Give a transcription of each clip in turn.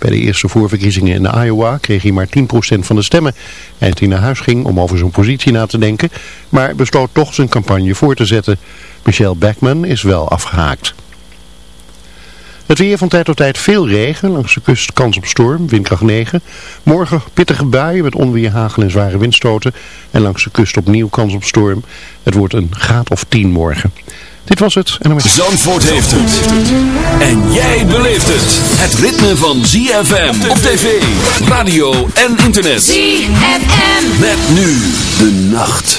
Bij de eerste voorverkiezingen in Iowa kreeg hij maar 10% van de stemmen. En hij naar huis ging om over zijn positie na te denken, maar besloot toch zijn campagne voor te zetten. Michelle Backman is wel afgehaakt. Het weer van tijd tot tijd veel regen, langs de kust kans op storm, windkracht 9. Morgen pittige buien met onweer, hagel en zware windstoten. En langs de kust opnieuw kans op storm. Het wordt een graad of 10 morgen. Dit was het. En dan Zandvoort heeft het. En jij beleeft het. Het ritme van ZFM op tv, radio en internet. ZFM. Met nu de nacht.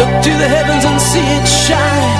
Look to the heavens and see it shine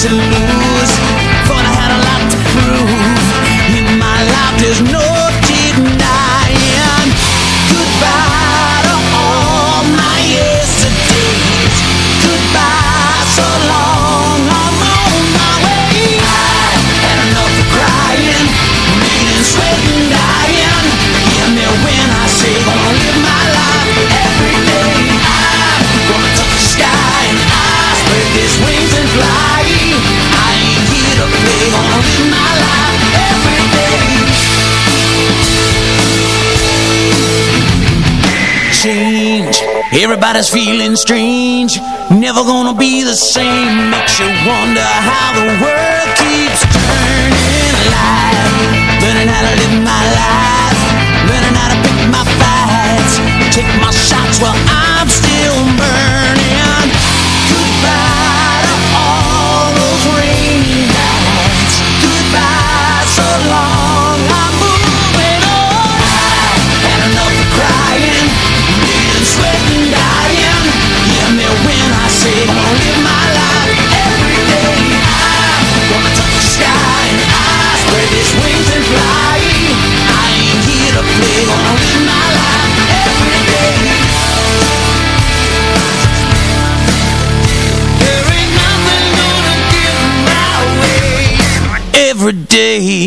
to Everybody's feeling strange, never gonna be the same. Makes you wonder how the world keeps turning. Alive, learning how to live my life, learning how to pick my fights, take my shots while I'm still burning. Goodbye to all those rainy nights. Goodbye so long. day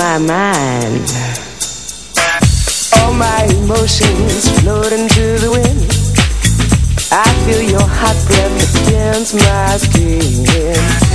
my mind. All my emotions floating to the wind. I feel your hot breath against my skin.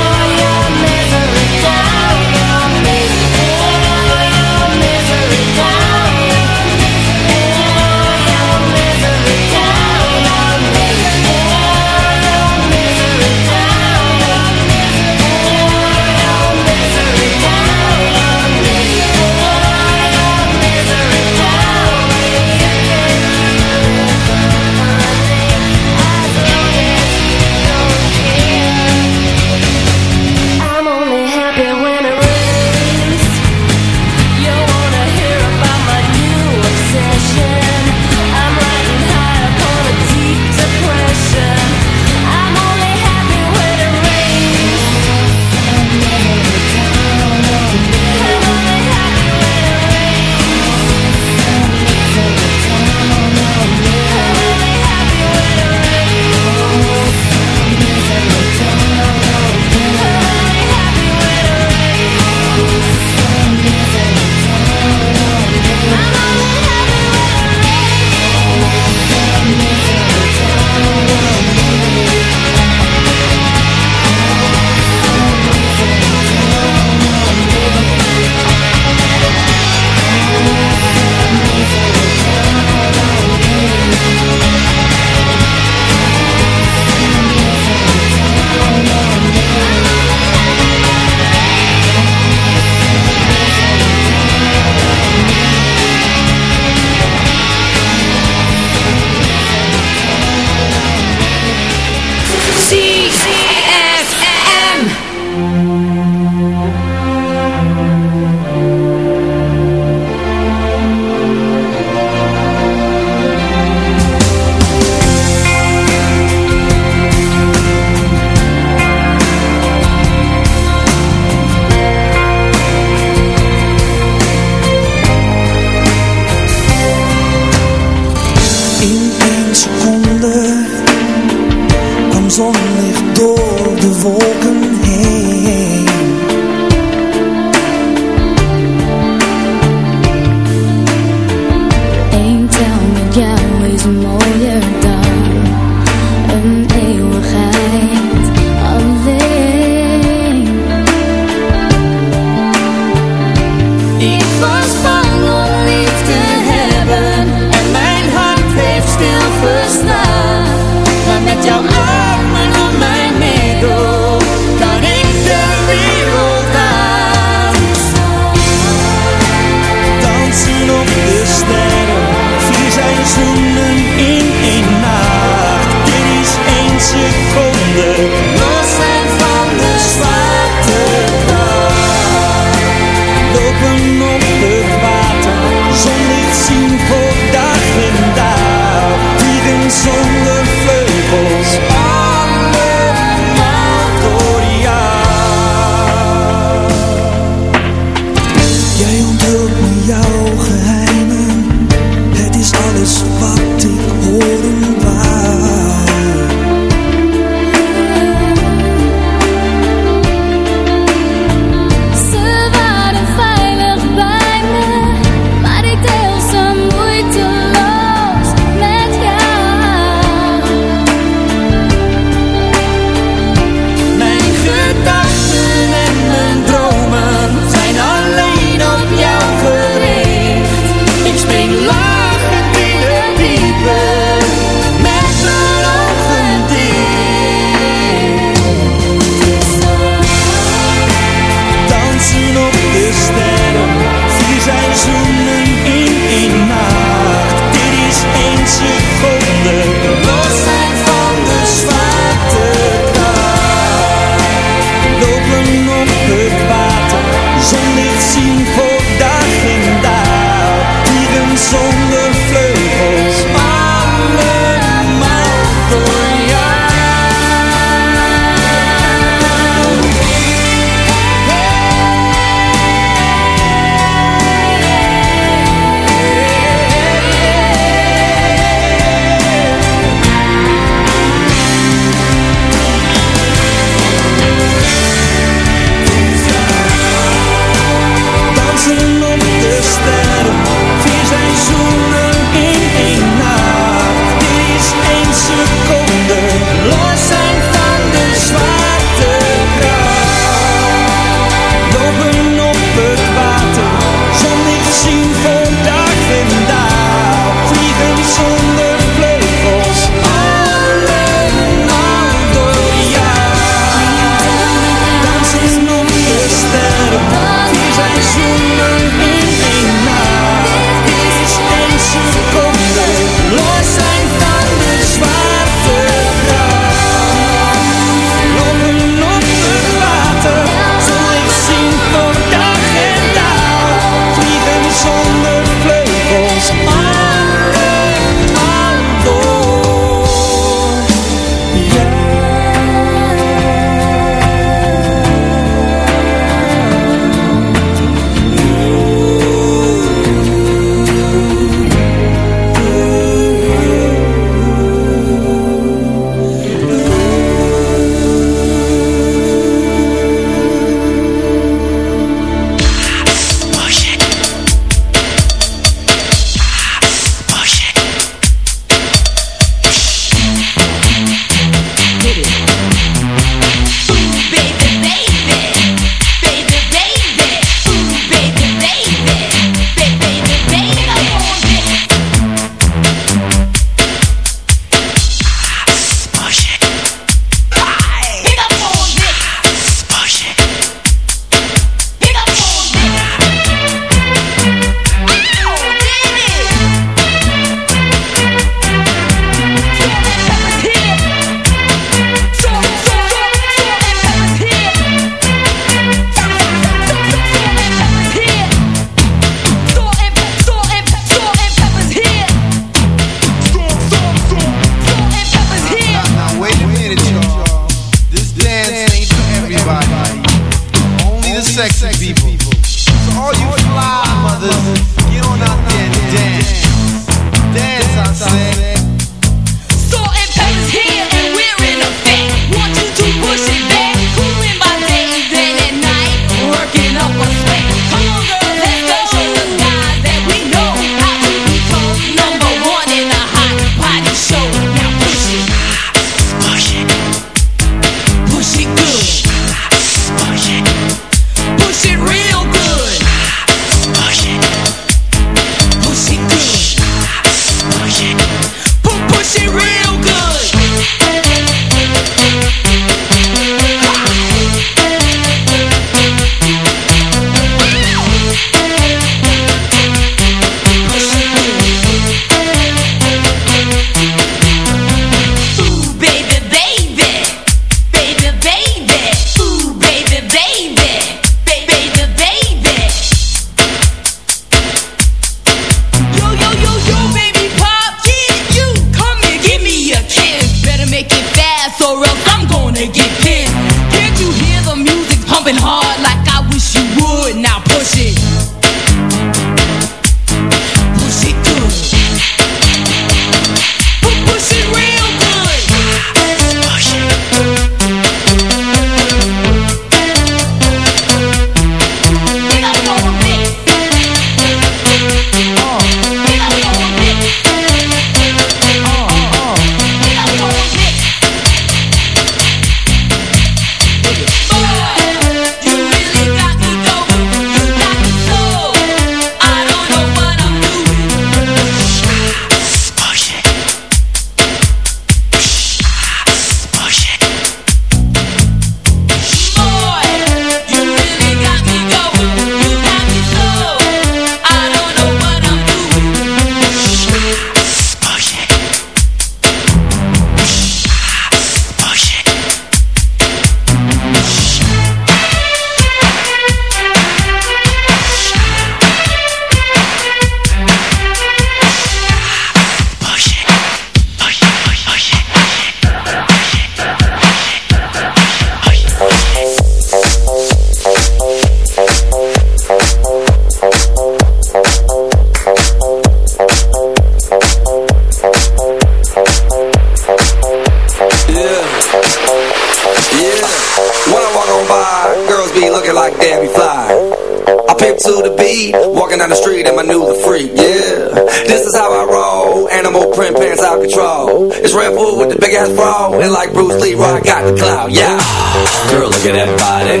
Clout. Yeah. Girl, look at that body.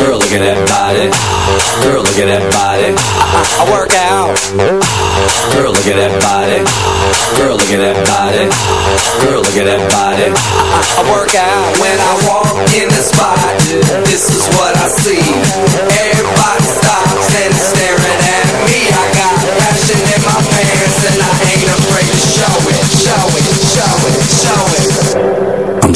Girl, look at that body. Girl, look at that body. I work out. Girl, look at that body. Girl, look at that body. Girl, look at that body. I work out when I walk in the spot. This is what I see. Everybody stops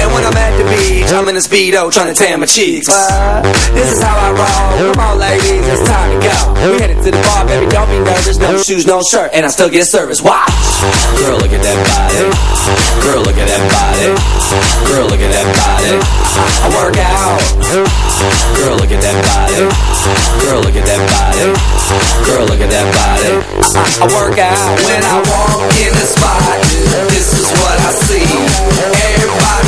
And when I'm at the beach, I'm in a speedo trying to tan my cheeks. Uh, this is how I roll. Come on, ladies, it's time to go. We headed to the bar, baby, don't be nervous. No shoes, no shirt, and I still get service. Watch. Girl, look at that body. Girl, look at that body. Girl, look at that body. I work out. Girl, look at that body. Girl, look at that body. Girl, look at that body. I work out when I walk in the spot. This is what I see. Everybody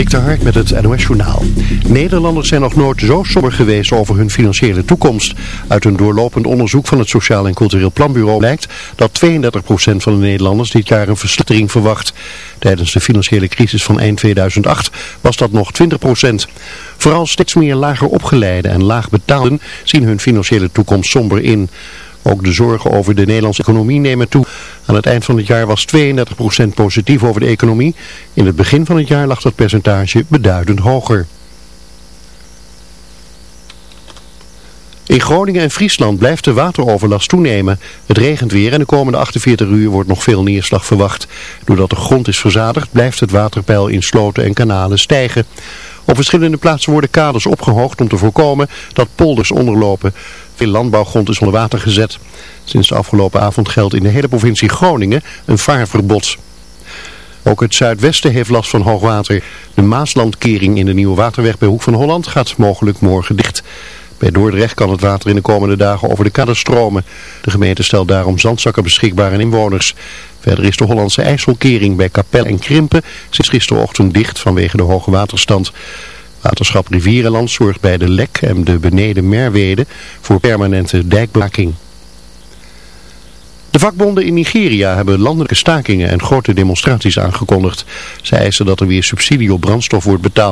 Dik Hart met het NOS Journaal. Nederlanders zijn nog nooit zo somber geweest over hun financiële toekomst. Uit een doorlopend onderzoek van het Sociaal en Cultureel Planbureau blijkt dat 32% van de Nederlanders dit jaar een verslechtering verwacht. Tijdens de financiële crisis van eind 2008 was dat nog 20%. Vooral steeds meer lager opgeleiden en laag betaalden zien hun financiële toekomst somber in. Ook de zorgen over de Nederlandse economie nemen toe. Aan het eind van het jaar was 32% positief over de economie. In het begin van het jaar lag dat percentage beduidend hoger. In Groningen en Friesland blijft de wateroverlast toenemen. Het regent weer en de komende 48 uur wordt nog veel neerslag verwacht. Doordat de grond is verzadigd blijft het waterpeil in sloten en kanalen stijgen. Op verschillende plaatsen worden kaders opgehoogd om te voorkomen dat polders onderlopen. Veel landbouwgrond is onder water gezet. Sinds de afgelopen avond geldt in de hele provincie Groningen een vaarverbod. Ook het zuidwesten heeft last van hoogwater. De Maaslandkering in de Nieuwe Waterweg bij Hoek van Holland gaat mogelijk morgen dicht. Bij Dordrecht kan het water in de komende dagen over de kaders stromen. De gemeente stelt daarom zandzakken beschikbaar aan inwoners. Verder is de Hollandse IJsselkering bij Kapel en Krimpen sinds gisterochtend dicht vanwege de hoge waterstand. Waterschap Rivierenland zorgt bij de Lek en de Beneden Merwede voor permanente dijkbraking. De vakbonden in Nigeria hebben landelijke stakingen en grote demonstraties aangekondigd. Zij eisen dat er weer subsidie op brandstof wordt betaald.